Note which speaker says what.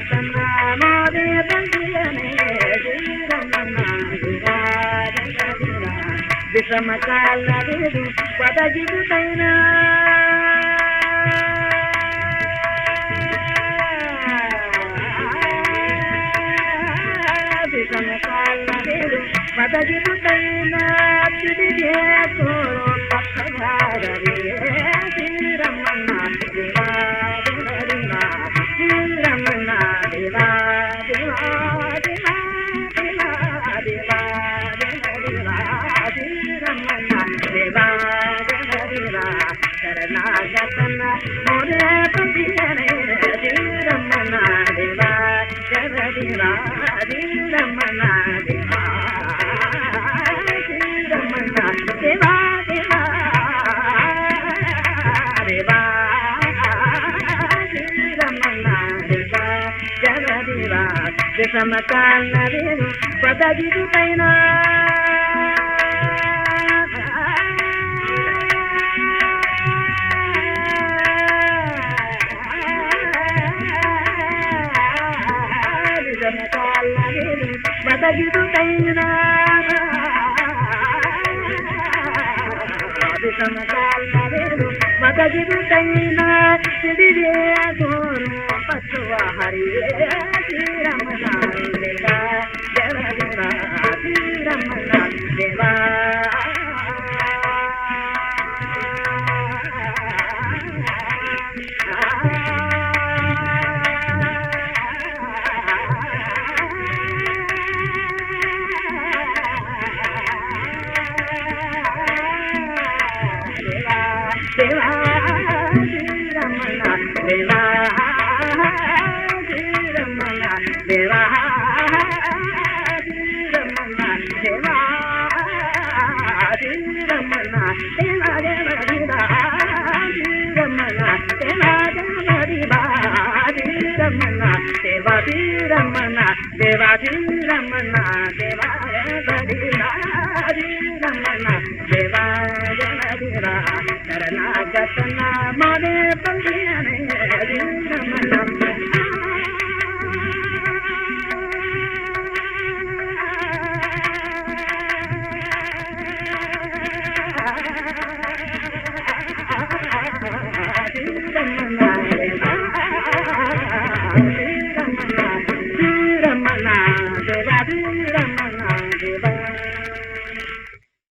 Speaker 1: రతన్న మాదే బంధువనే వీరమన్న విషమ కాళ్ళ లేదు పదగిదుతైనా విషమ కాళ్ళ లేదు పదగిదుతైనా తిరిగే తోడు పక్కవారే జగదివా విషమకాల వేరు పదగిదుతైనా విషమకాల వేరు పదగిదుతైనా ಕದಿದು ಕೈನ ಹಿಡಿದೇ ಗೋರ ಪಸುವ ಹರಿಯ ಶ್ರೀರಮನ దేవాది రమణ దేవాది రమణ దేవాయ రమణ దేవాయ రమణ శరణాగతనామా